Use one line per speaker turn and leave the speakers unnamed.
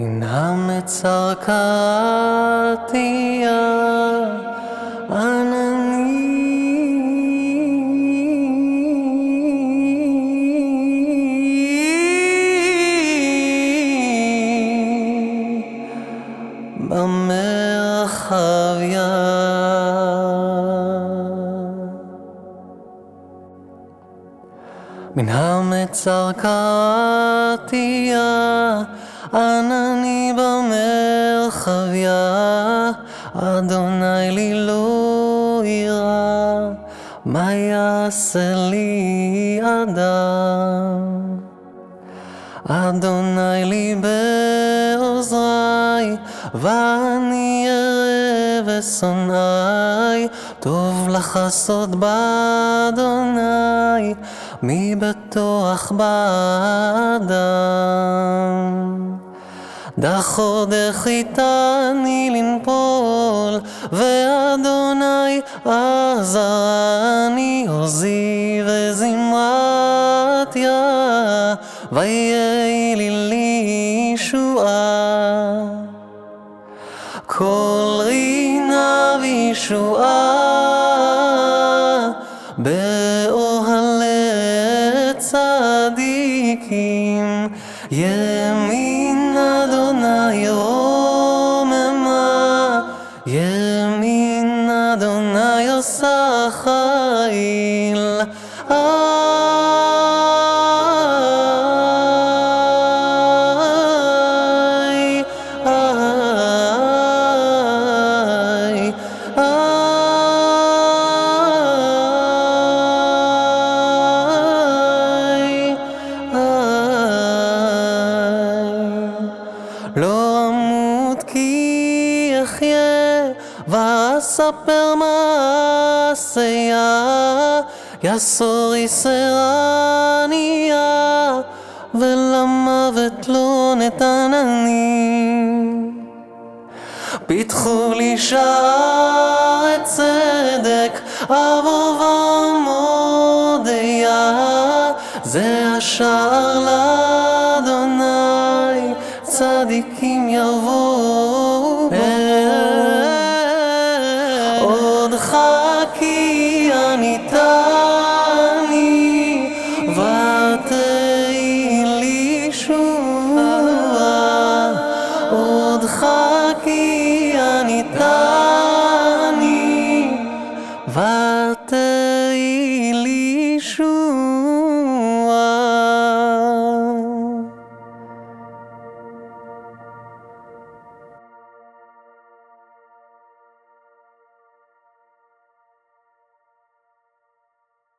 מן המצר קראתי ענני במרחביה. מן המצר קראתי ענני במרחביה אדוני לי לא יירא מה יעשה לי אדם? אדוני לי בעוזרי ואני אראה ושונאי טוב לחסות באדוני מבטוח באדם? דחו דחיתני לנפול ואדוני עזרני עוזי וזמרתיה ויהי לי לישועה. כל רינה וישועה באוהלי צדיקים ימין אדוני רוממה ימין אדוני עושה חיל אחיה ואספר מעשיה. יסור יסרניה ולמוות לא נתנני. פיתחו לי שערי צדק אבוא ומודיה זה השער לאדוני צדיקים יבואו כי עניתני ותהי לי שובה עודך כי עניתני